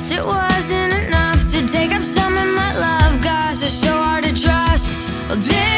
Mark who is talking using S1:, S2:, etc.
S1: Guess it wasn't enough to take up some of my love. Guys are so hard to trust. Oh, well,